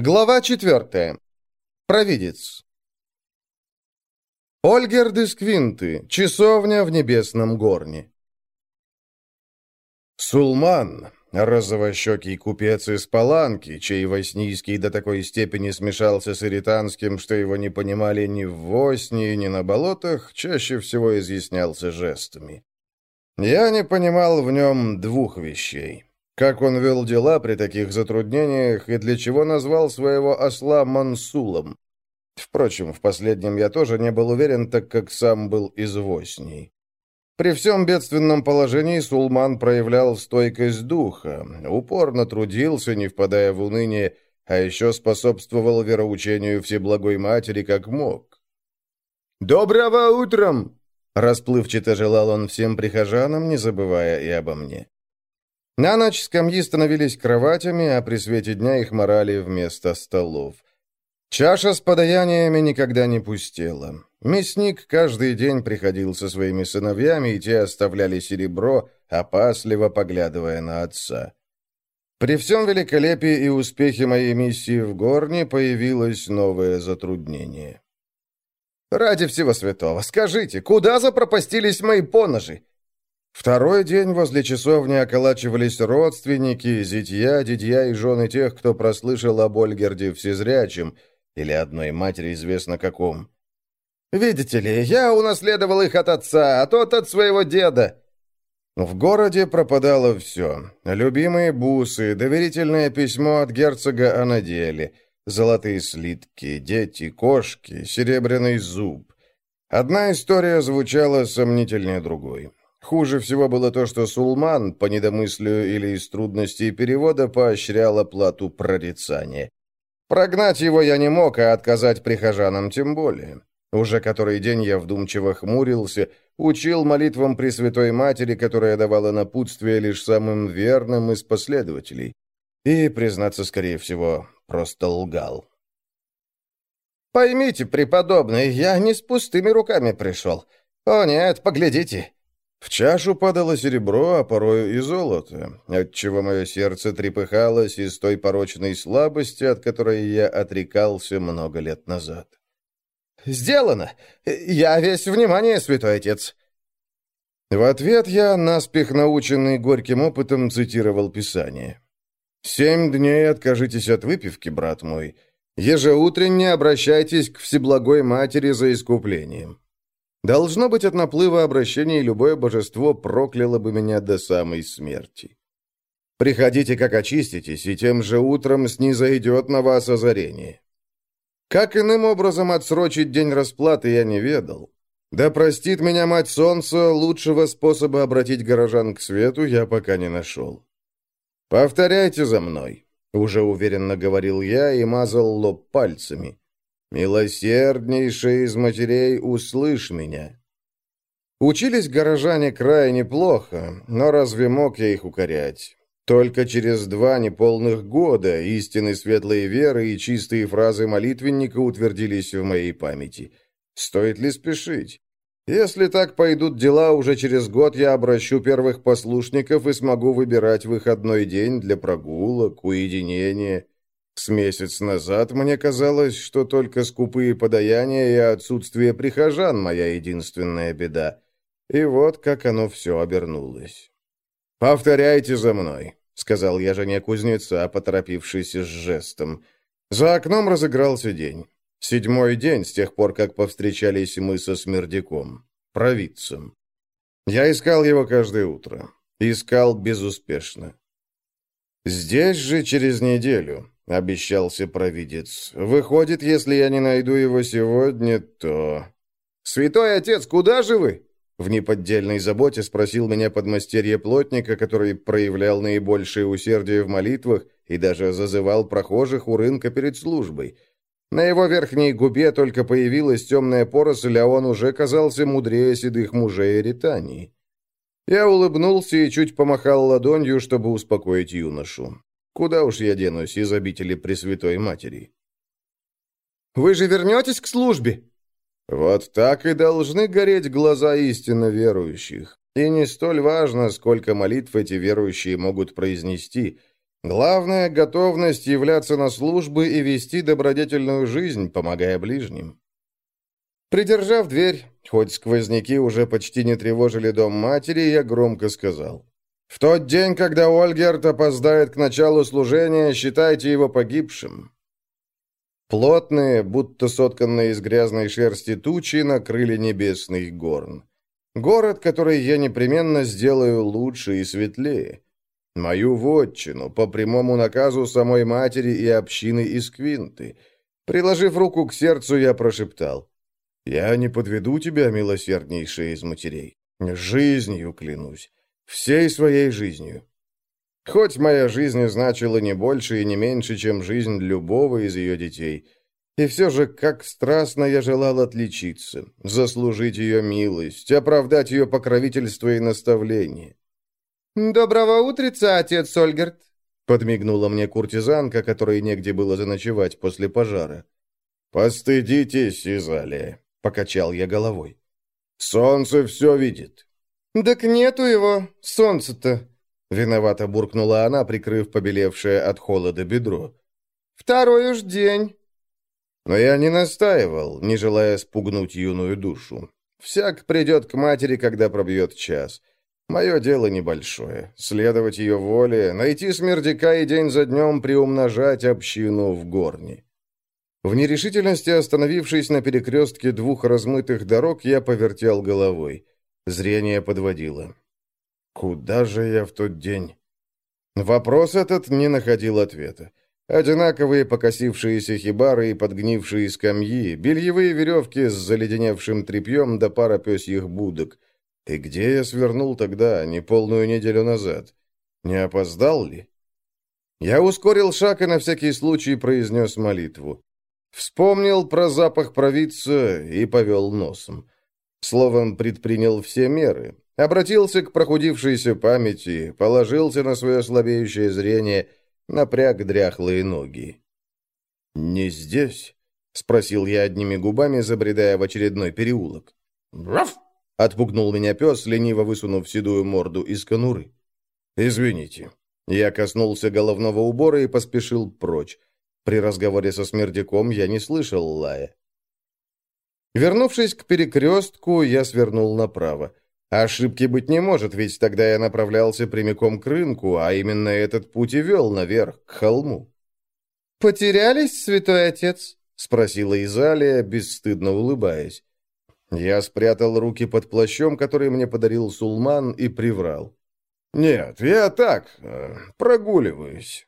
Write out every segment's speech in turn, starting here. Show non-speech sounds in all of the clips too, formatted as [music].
Глава четвертая. Провидец. Ольгер де. Часовня в небесном горне. Сулман, розовощекий купец из Паланки, чей воснийский до такой степени смешался с иританским, что его не понимали ни в Восни, ни на болотах, чаще всего изъяснялся жестами. Я не понимал в нем двух вещей. Как он вел дела при таких затруднениях и для чего назвал своего осла Мансулом? Впрочем, в последнем я тоже не был уверен, так как сам был из Восней. При всем бедственном положении Сулман проявлял стойкость духа, упорно трудился, не впадая в уныние, а еще способствовал вероучению Всеблагой Матери как мог. «Доброго утром!» Расплывчато желал он всем прихожанам, не забывая и обо мне. На ночь скамьи становились кроватями, а при свете дня их морали вместо столов. Чаша с подаяниями никогда не пустела. Мясник каждый день приходил со своими сыновьями, и те оставляли серебро, опасливо поглядывая на отца. При всем великолепии и успехе моей миссии в Горне появилось новое затруднение. «Ради всего святого, скажите, куда запропастились мои поножи? Второй день возле часовни околачивались родственники, зятья, дядья и жены тех, кто прослышал об Ольгерде Всезрячем, или одной матери известно каком. «Видите ли, я унаследовал их от отца, а тот от своего деда». В городе пропадало все. Любимые бусы, доверительное письмо от герцога о наделе, золотые слитки, дети, кошки, серебряный зуб. Одна история звучала сомнительнее другой. Хуже всего было то, что Сулман, по недомыслию или из трудностей перевода, поощрял оплату прорицания. Прогнать его я не мог, а отказать прихожанам тем более. Уже который день я вдумчиво хмурился, учил молитвам Пресвятой Матери, которая давала напутствие лишь самым верным из последователей. И, признаться, скорее всего, просто лгал. «Поймите, преподобный, я не с пустыми руками пришел. О нет, поглядите, в чашу падало серебро, а порою и золото, отчего мое сердце трепыхалось из той порочной слабости, от которой я отрекался много лет назад. «Сделано! Я весь внимание, святой отец!» В ответ я, наспех наученный горьким опытом, цитировал Писание. «Семь дней откажитесь от выпивки, брат мой. Ежеутренне обращайтесь к Всеблагой Матери за искуплением. Должно быть, от наплыва обращений любое божество прокляло бы меня до самой смерти. Приходите, как очиститесь, и тем же утром снизойдет на вас озарение. Как иным образом отсрочить день расплаты, я не ведал. Да простит меня мать солнца, лучшего способа обратить горожан к свету я пока не нашел. «Повторяйте за мной», — уже уверенно говорил я и мазал лоб пальцами. «Милосерднейшая из матерей, услышь меня». Учились горожане крайне плохо, но разве мог я их укорять? Только через два неполных года истины светлой веры и чистые фразы молитвенника утвердились в моей памяти. Стоит ли спешить? Если так пойдут дела, уже через год я обращу первых послушников и смогу выбирать выходной день для прогулок, уединения с месяц назад мне казалось, что только скупые подаяния и отсутствие прихожан – моя единственная беда. И вот как оно все обернулось. «Повторяйте за мной», — сказал я жене кузнеца, поторопившись с жестом. За окном разыгрался день. Седьмой день с тех пор, как повстречались мы со Смердяком, провидцем. Я искал его каждое утро. Искал безуспешно. Здесь же через неделю, — обещался провидец. «Выходит, если я не найду его сегодня, то...» «Святой отец, куда же вы?» В неподдельной заботе спросил меня подмастерье плотника, который проявлял наибольшее усердие в молитвах и даже зазывал прохожих у рынка перед службой. На его верхней губе только появилась темная поросль, а он уже казался мудрее седых мужей Ритании. Я улыбнулся и чуть помахал ладонью, чтобы успокоить юношу. Куда уж я денусь из обители Пресвятой Матери? «Вы же вернетесь к службе?» Вот так и должны гореть глаза истинно верующих. И не столь важно, сколько молитв эти верующие могут произнести. Главное — готовность являться на службы и вести добродетельную жизнь, помогая ближним. Придержав дверь, хоть сквозняки уже почти не тревожили дом матери, я громко сказал. «В тот день, когда Ольгерт опоздает к началу служения, считайте его погибшим». Плотные, будто сотканные из грязной шерсти тучи, накрыли небесный горн. Город, который я непременно сделаю лучше и светлее. Мою вотчину, по прямому наказу самой матери и общины из Квинты. Приложив руку к сердцу, я прошептал. «Я не подведу тебя, милосерднейшая из матерей. Жизнью клянусь. Всей своей жизнью. Хоть моя жизнь значила не больше и не меньше, чем жизнь любого из ее детей. И все же, как страстно я желал отличиться, заслужить ее милость, оправдать ее покровительство и наставление. «Доброго утреца, отец Ольгерт!» Подмигнула мне куртизанка, которой негде было заночевать после пожара. «Постыдитесь, Изалия!» — покачал я головой. «Солнце все видит». «Так нету его, солнца-то!» Виновато буркнула она, прикрыв побелевшее от холода бедро. «Второй уж день». Но я не настаивал, не желая спугнуть юную душу. Всяк придет к матери, когда пробьет час. Мое дело небольшое. Следовать ее воле, найти смердяка и день за днем приумножать общину в горне. В нерешительности, остановившись на перекрестке двух размытых дорог, я повертел головой. Зрение подводило. Куда же я в тот день? Вопрос этот не находил ответа. Одинаковые покосившиеся хибары и подгнившие скамьи, бельевые веревки с заледеневшим тряпьем до пара пёсьих будок. И где я свернул тогда, не полную неделю назад? Не опоздал ли? Я ускорил шаг и на всякий случай произнес молитву. Вспомнил про запах провидца и повел носом. Словом, предпринял все меры. Обратился к прохудившейся памяти, положился на свое слабеющее зрение, напряг дряхлые ноги. «Не здесь?» — спросил я одними губами, забредая в очередной переулок. «Раф!» — отпугнул меня пес, лениво высунув седую морду из конуры. «Извините». Я коснулся головного убора и поспешил прочь. При разговоре со смердяком я не слышал лая. Вернувшись к перекрестку, я свернул направо. Ошибки быть не может, ведь тогда я направлялся прямиком к рынку, а именно этот путь и вел наверх, к холму. «Потерялись, святой отец?» — спросила Изалия, бесстыдно улыбаясь. Я спрятал руки под плащом, который мне подарил Сулман, и приврал. «Нет, я так, э, прогуливаюсь».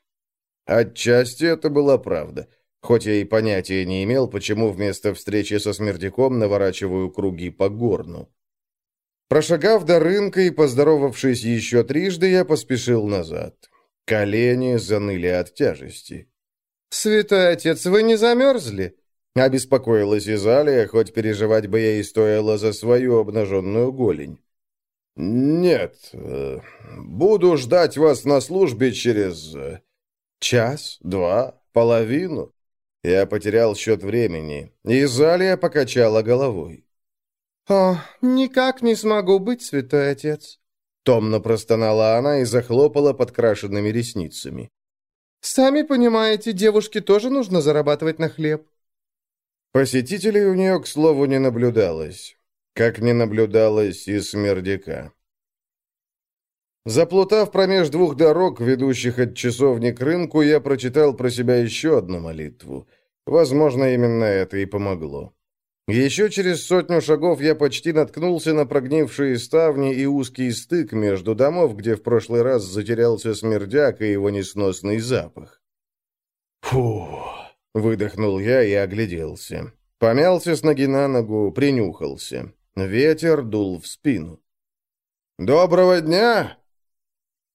Отчасти это была правда, хоть я и понятия не имел, почему вместо встречи со смердяком наворачиваю круги по горну. Прошагав до рынка и поздоровавшись еще трижды, я поспешил назад. Колени заныли от тяжести. «Святой отец, вы не замерзли?» Обеспокоилась Изалия, хоть переживать бы ей стоило за свою обнаженную голень. «Нет, э, буду ждать вас на службе через э, час, два, половину». Я потерял счет времени. Изалия покачала головой. «О, никак не смогу быть, святой отец!» Томно простонала она и захлопала подкрашенными ресницами. «Сами понимаете, девушке тоже нужно зарабатывать на хлеб». Посетителей у нее, к слову, не наблюдалось. Как не наблюдалось и смердяка. Заплутав промеж двух дорог, ведущих от часовни к рынку, я прочитал про себя еще одну молитву. Возможно, именно это и помогло. Еще через сотню шагов я почти наткнулся на прогнившие ставни и узкий стык между домов, где в прошлый раз затерялся смердяк и его несносный запах. «Фу!» — выдохнул я и огляделся. Помялся с ноги на ногу, принюхался. Ветер дул в спину. «Доброго дня!»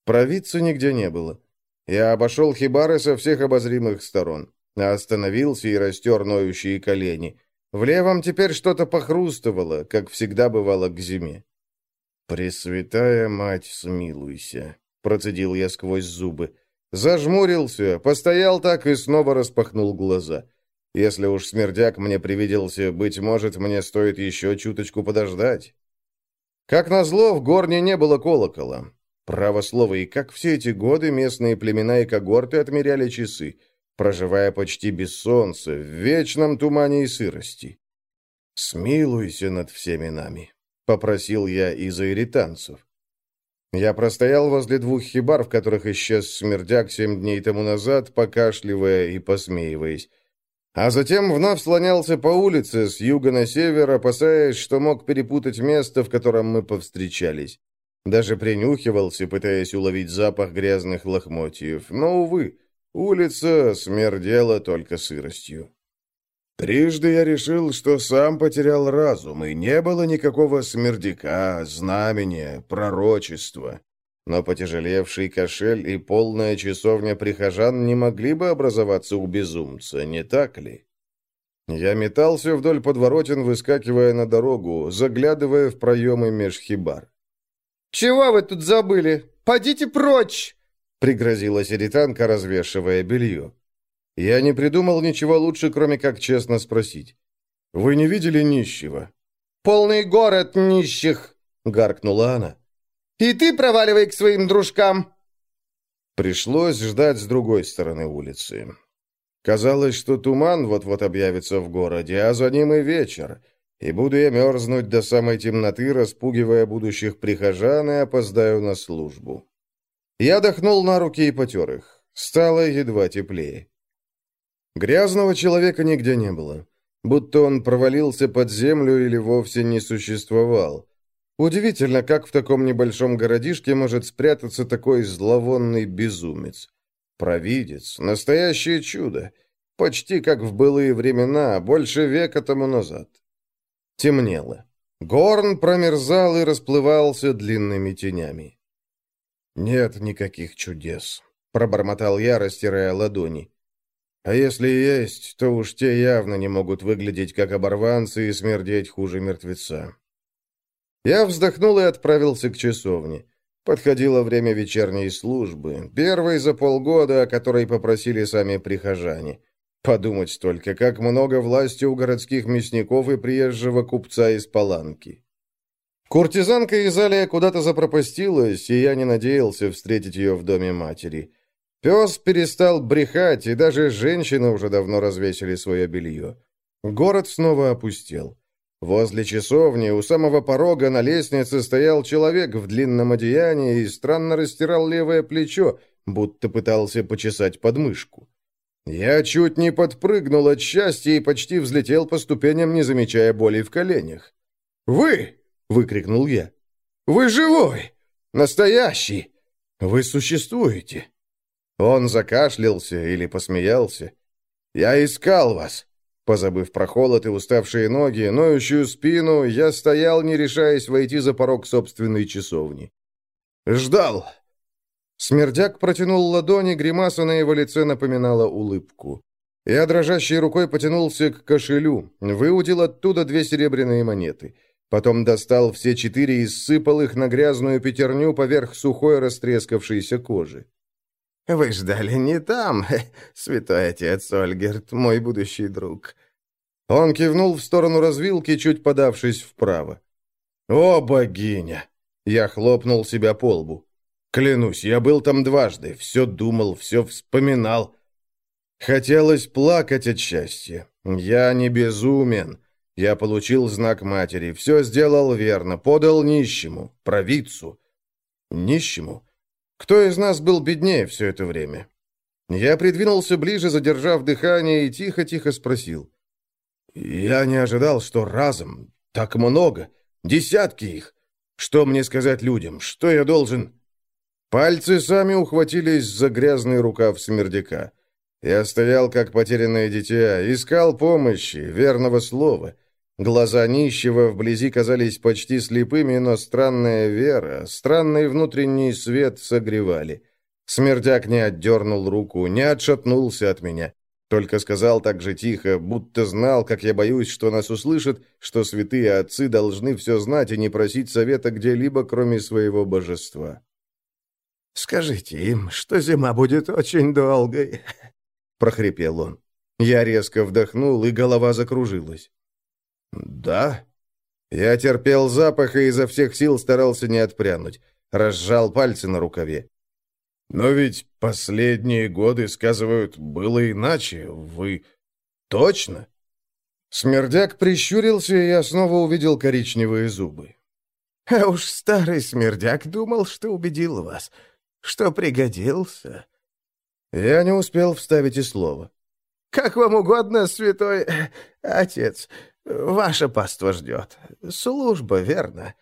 Провидца нигде не было. Я обошел хибары со всех обозримых сторон. Остановился и растер ноющие колени. В левом теперь что-то похрустывало, как всегда бывало к зиме. «Пресвятая мать, смилуйся!» — процедил я сквозь зубы. Зажмурился, постоял так и снова распахнул глаза. Если уж смердяк мне привиделся, быть может, мне стоит еще чуточку подождать. Как назло, в горне не было колокола. Право слово, и как все эти годы местные племена и когорты отмеряли часы, проживая почти без солнца, в вечном тумане и сырости. «Смилуйся над всеми нами», — попросил я из-за иританцев. Я простоял возле двух хибар, в которых исчез смердяк семь дней тому назад, покашливая и посмеиваясь. А затем вновь слонялся по улице с юга на север, опасаясь, что мог перепутать место, в котором мы повстречались. Даже принюхивался, пытаясь уловить запах грязных лохмотьев. Но, увы, улица смердела только сыростью. Трижды я решил, что сам потерял разум, и не было никакого смердяка, знамения, пророчества. Но потяжелевший кошель и полная часовня прихожан не могли бы образоваться у безумца, не так ли? Я метался вдоль подворотен, выскакивая на дорогу, заглядывая в проемы меж хибар. «Чего вы тут забыли? Подите прочь!» — пригрозила сиританка, развешивая белье. Я не придумал ничего лучше, кроме как честно спросить. «Вы не видели нищего?» «Полный город нищих!» — гаркнула она. «И ты проваливай к своим дружкам!» Пришлось ждать с другой стороны улицы. Казалось, что туман вот-вот объявится в городе, а за ним и вечер, и буду я мерзнуть до самой темноты, распугивая будущих прихожан, и опоздаю на службу. Я дохнул на руки и потер их. Стало едва теплее. Грязного человека нигде не было. Будто он провалился под землю или вовсе не существовал. Удивительно, как в таком небольшом городишке может спрятаться такой зловонный безумец. Провидец, настоящее чудо. Почти как в былые времена, больше века тому назад. Темнело. Горн промерзал и расплывался длинными тенями. «Нет никаких чудес», — пробормотал я, растирая ладони. А если есть, то уж те явно не могут выглядеть как оборванцы и смердеть хуже мертвеца. Я вздохнул и отправился к часовне. Подходило время вечерней службы, первой за полгода, о которой попросили сами прихожане. Подумать только, как много власти у городских мясников и приезжего купца из Паланки. Куртизанка Изалия куда-то запропастилась, и я не надеялся встретить ее в доме матери. Пес перестал брехать, и даже женщины уже давно развесили свое белье. Город снова опустел. Возле часовни у самого порога на лестнице стоял человек в длинном одеянии и странно растирал левое плечо, будто пытался почесать подмышку. Я чуть не подпрыгнул от счастья и почти взлетел по ступеням, не замечая боли в коленях. «Вы!» — выкрикнул я. «Вы живой! Настоящий! Вы существуете!» Он закашлялся или посмеялся. «Я искал вас!» Позабыв про холод и уставшие ноги, ноющую спину, я стоял, не решаясь войти за порог собственной часовни. «Ждал!» Смердяк протянул ладони, гримаса на его лице напоминала улыбку. Я дрожащей рукой потянулся к кошелю, выудил оттуда две серебряные монеты. Потом достал все четыре и сыпал их на грязную пятерню поверх сухой растрескавшейся кожи. «Вы ждали не там, [laughs] святой отец Ольгерт, мой будущий друг». Он кивнул в сторону развилки, чуть подавшись вправо. «О, богиня!» Я хлопнул себя по лбу. «Клянусь, я был там дважды, все думал, все вспоминал. Хотелось плакать от счастья. Я не безумен. Я получил знак матери, все сделал верно, подал нищему, провидцу. Нищему? Кто из нас был беднее все это время? Я придвинулся ближе, задержав дыхание, и тихо-тихо спросил. Я не ожидал, что разом, так много, десятки их. Что мне сказать людям? Что я должен... Пальцы сами ухватились за грязный рукав смердяка. Я стоял, как потерянное дитя, искал помощи, верного слова — Глаза нищего вблизи казались почти слепыми, но странная вера, странный внутренний свет согревали. Смердяк не отдернул руку, не отшатнулся от меня. Только сказал так же тихо, будто знал, как я боюсь, что нас услышат, что святые отцы должны все знать и не просить совета где-либо, кроме своего божества. «Скажите им, что зима будет очень долгой», — прохрипел он. Я резко вдохнул, и голова закружилась. «Да?» Я терпел запах и изо всех сил старался не отпрянуть. разжал пальцы на рукаве. «Но ведь последние годы, сказывают, было иначе. Вы точно?» Смердяк прищурился, и я снова увидел коричневые зубы. «А уж старый смердяк думал, что убедил вас, что пригодился». Я не успел вставить и слова. «Как вам угодно, святой отец. Ваша паства ждет. Служба, верно?»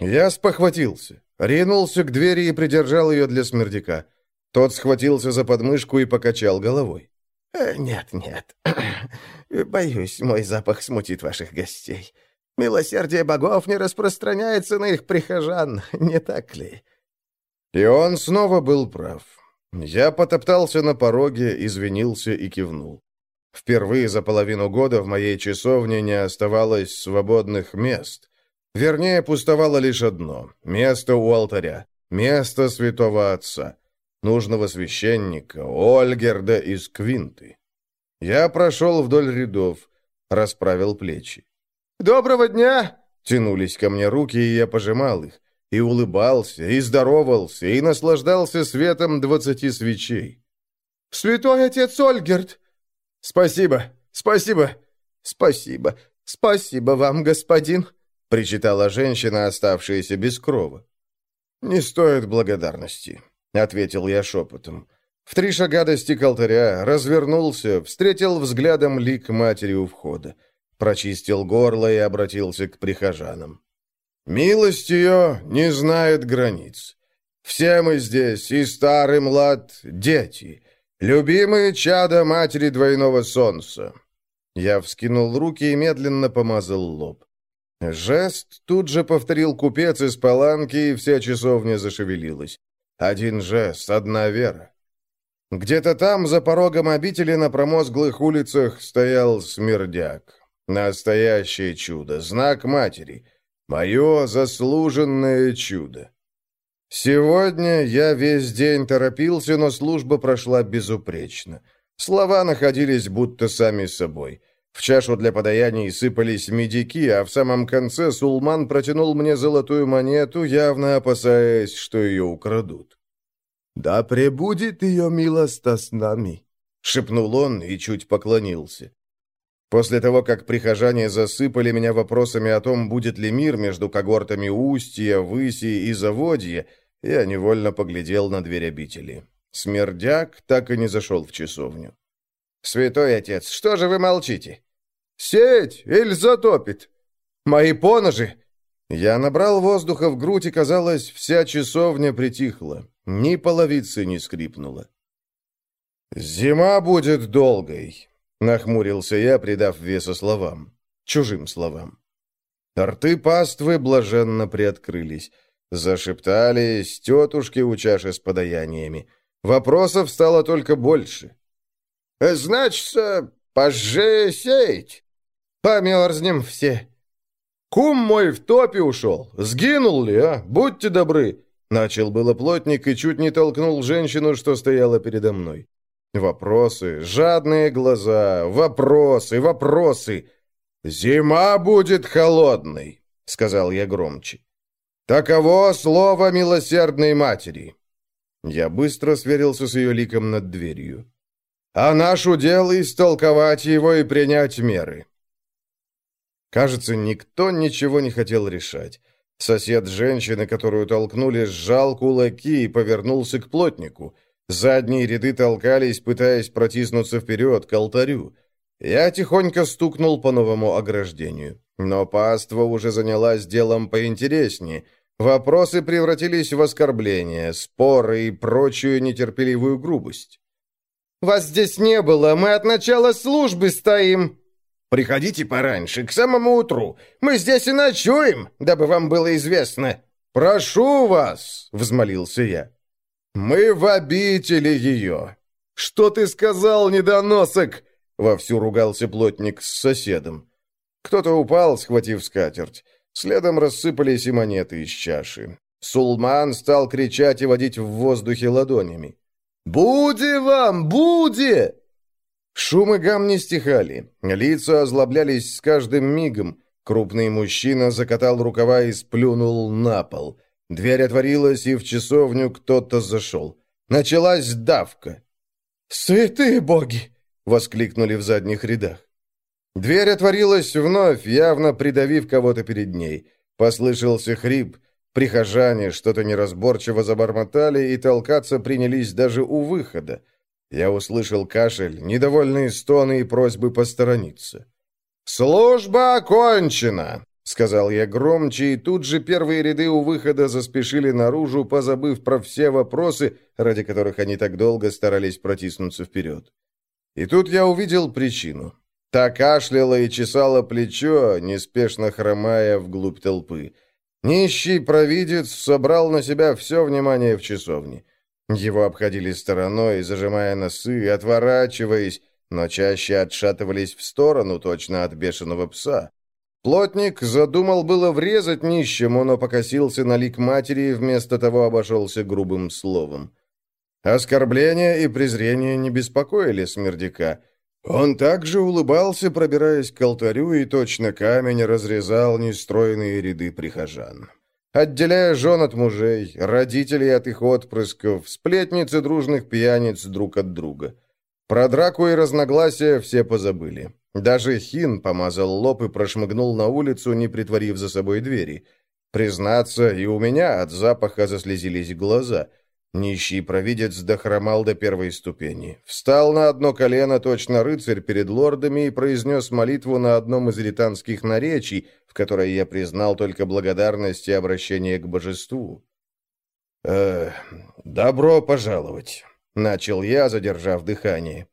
Я спохватился, ринулся к двери и придержал ее для смердяка. Тот схватился за подмышку и покачал головой. «Э, «Нет, нет. [clears throat] Боюсь, мой запах смутит ваших гостей. Милосердие богов не распространяется на их прихожан, не так ли?» И он снова был прав. Я потоптался на пороге, извинился и кивнул. Впервые за половину года в моей часовне не оставалось свободных мест. Вернее, пустовало лишь одно — место у алтаря, место святого отца, нужного священника, Ольгерда из Квинты. Я прошел вдоль рядов, расправил плечи. «Доброго дня!» — тянулись ко мне руки, и я пожимал их и улыбался, и здоровался, и наслаждался светом двадцати свечей. «Святой отец Ольгерт!» «Спасибо, спасибо, спасибо, спасибо вам, господин!» причитала женщина, оставшаяся без крова. «Не стоит благодарности», — ответил я шепотом. В три шага достиг алтаря, развернулся, встретил взглядом лик матери у входа, прочистил горло и обратился к прихожанам. Милость ее не знает границ. Все мы здесь, и старый, млад, дети, любимые чада матери двойного солнца. Я вскинул руки и медленно помазал лоб. Жест тут же повторил купец из паланки, и вся часовня зашевелилась. Один жест, одна вера. Где-то там, за порогом обители, на промозглых улицах, стоял смердяк. Настоящее чудо, знак матери — Мое заслуженное чудо. Сегодня я весь день торопился, но служба прошла безупречно. Слова находились будто сами собой. В чашу для подаяний сыпались медики, а в самом конце Сулман протянул мне золотую монету, явно опасаясь, что ее украдут. «Да пребудет ее милость с нами», — шепнул он и чуть поклонился. После того, как прихожане засыпали меня вопросами о том, будет ли мир между когортами Устья, Выси и Заводья, я невольно поглядел на дверь обители. Смердяк так и не зашел в часовню. «Святой отец, что же вы молчите?» «Сеть! Эль затопит! Мои поножи!» Я набрал воздуха в грудь, и, казалось, вся часовня притихла. Ни половицы не скрипнула. «Зима будет долгой. Нахмурился я, придав веса словам. Чужим словам. Рты паствы блаженно приоткрылись. Зашептались тетушки у чаши с подаяниями. Вопросов стало только больше. «Значится, поже сеять. Померзнем все». «Кум мой в топе ушел. Сгинул ли, а? Будьте добры!» Начал было плотник и чуть не толкнул женщину, что стояла передо мной. Вопросы, жадные глаза, вопросы, вопросы. «Зима будет холодной», — сказал я громче. «Таково слово милосердной матери». Я быстро сверился с ее ликом над дверью. «А наш удел истолковать его и принять меры». Кажется, никто ничего не хотел решать. Сосед женщины, которую толкнули, сжал кулаки и повернулся к плотнику — Задние ряды толкались, пытаясь протиснуться вперед, к алтарю. Я тихонько стукнул по новому ограждению. Но паства уже занялась делом поинтереснее. Вопросы превратились в оскорбления, споры и прочую нетерпеливую грубость. «Вас здесь не было, мы от начала службы стоим!» «Приходите пораньше, к самому утру. Мы здесь и ночуем, дабы вам было известно». «Прошу вас!» — взмолился я. «Мы в обители ее!» «Что ты сказал, недоносок?» Вовсю ругался плотник с соседом. Кто-то упал, схватив скатерть. Следом рассыпались и монеты из чаши. Сулман стал кричать и водить в воздухе ладонями. «Буди вам! Буди!» Шум и гам не стихали. Лица озлоблялись с каждым мигом. Крупный мужчина закатал рукава и сплюнул на пол. Дверь отворилась, и в часовню кто-то зашел. Началась давка. «Святые боги!» — воскликнули в задних рядах. Дверь отворилась вновь, явно придавив кого-то перед ней. Послышался хрип. Прихожане что-то неразборчиво забормотали и толкаться принялись даже у выхода. Я услышал кашель, недовольные стоны и просьбы посторониться. «Служба окончена!» — сказал я громче, и тут же первые ряды у выхода заспешили наружу, позабыв про все вопросы, ради которых они так долго старались протиснуться вперед. И тут я увидел причину. Та кашляла и чесала плечо, неспешно хромая вглубь толпы. Нищий провидец собрал на себя все внимание в часовне. Его обходили стороной, зажимая носы, отворачиваясь, но чаще отшатывались в сторону, точно от бешеного пса. Плотник задумал было врезать нищему, но покосился на лик матери и вместо того обошелся грубым словом. Оскорбления и презрение не беспокоили смердяка. Он также улыбался, пробираясь к алтарю, и точно камень разрезал нестроенные ряды прихожан. Отделяя жен от мужей, родителей от их отпрысков, сплетницы дружных пьяниц друг от друга. Про драку и разногласия все позабыли. Даже Хин помазал лоб и прошмыгнул на улицу, не притворив за собой двери. Признаться, и у меня от запаха заслезились глаза. Нищий провидец дохромал до первой ступени. Встал на одно колено точно рыцарь перед лордами и произнес молитву на одном из ританских наречий, в которой я признал только благодарность и обращение к божеству. «Э, «Добро пожаловать», — начал я, задержав дыхание.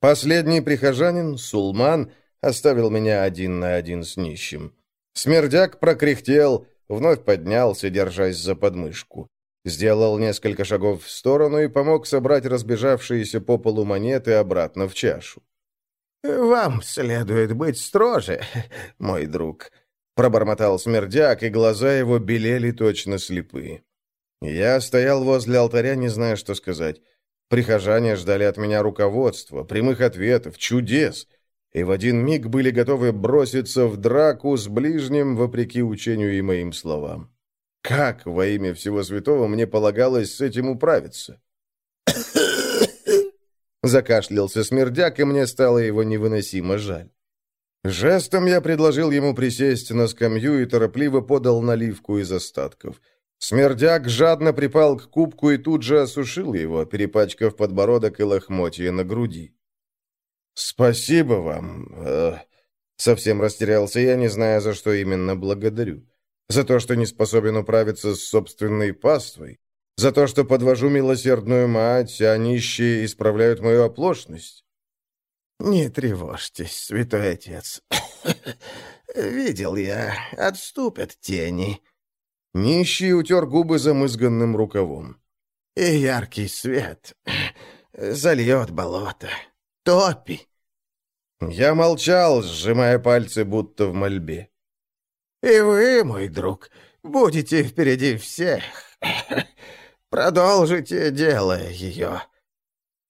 Последний прихожанин, Сулман, оставил меня один на один с нищим. Смердяк прокряхтел, вновь поднялся, держась за подмышку. Сделал несколько шагов в сторону и помог собрать разбежавшиеся по полу монеты обратно в чашу. «Вам следует быть строже, [laughs] мой друг», — пробормотал смердяк, и глаза его белели точно слепые. Я стоял возле алтаря, не зная, что сказать. Прихожане ждали от меня руководства, прямых ответов, чудес, и в один миг были готовы броситься в драку с ближним, вопреки учению и моим словам. Как во имя всего святого мне полагалось с этим управиться? [coughs] Закашлялся смердяк, и мне стало его невыносимо жаль. Жестом я предложил ему присесть на скамью и торопливо подал наливку из остатков. Смердяк жадно припал к кубку и тут же осушил его, перепачкав подбородок и лохмотья на груди. «Спасибо вам!» э, Совсем растерялся я, не зная, за что именно благодарю. За то, что не способен управиться с собственной паствой? За то, что подвожу милосердную мать, а нищие исправляют мою оплошность? «Не тревожьтесь, святой отец. [coughs] Видел я, отступят тени». Нищий утер губы замызганным рукавом. «И яркий свет зальет болото. Топи!» Я молчал, сжимая пальцы, будто в мольбе. «И вы, мой друг, будете впереди всех. Продолжите дело ее».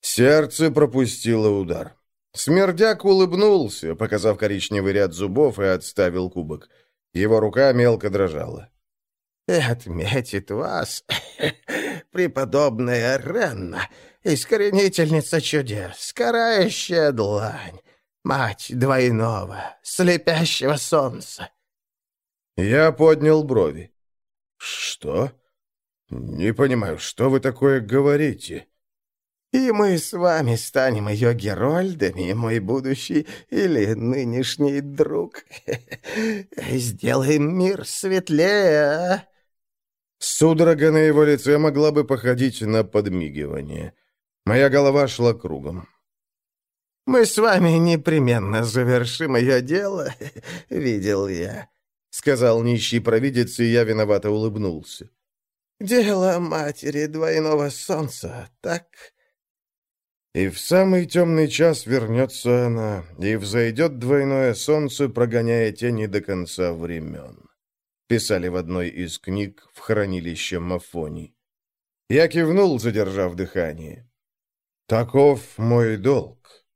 Сердце пропустило удар. Смердяк улыбнулся, показав коричневый ряд зубов, и отставил кубок. Его рука мелко дрожала отметит вас, преподобная Ренна, искоренительница чудес, карающая длань, мать двойного, слепящего солнца». Я поднял брови. «Что? Не понимаю, что вы такое говорите?» «И мы с вами станем ее герольдами, мой будущий или нынешний друг. [laughs] Сделаем мир светлее, а?» Судорога на его лице могла бы походить на подмигивание. Моя голова шла кругом. «Мы с вами непременно завершим ее дело, [laughs] видел я», — сказал нищий провидец, и я виновато улыбнулся. «Дело матери двойного солнца, так?» И в самый темный час вернется она, и взойдет двойное солнце, прогоняя тени до конца времен писали в одной из книг в хранилище Мафони. Я кивнул, задержав дыхание. Таков мой долг.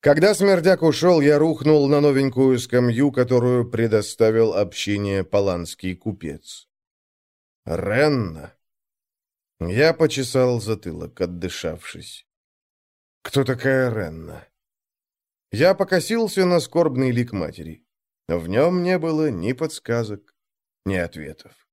Когда смердяк ушел, я рухнул на новенькую скамью, которую предоставил общине паланский купец. Ренна. Я почесал затылок, отдышавшись. Кто такая Ренна? Я покосился на скорбный лик матери. В нем не было ни подсказок, ни ответов.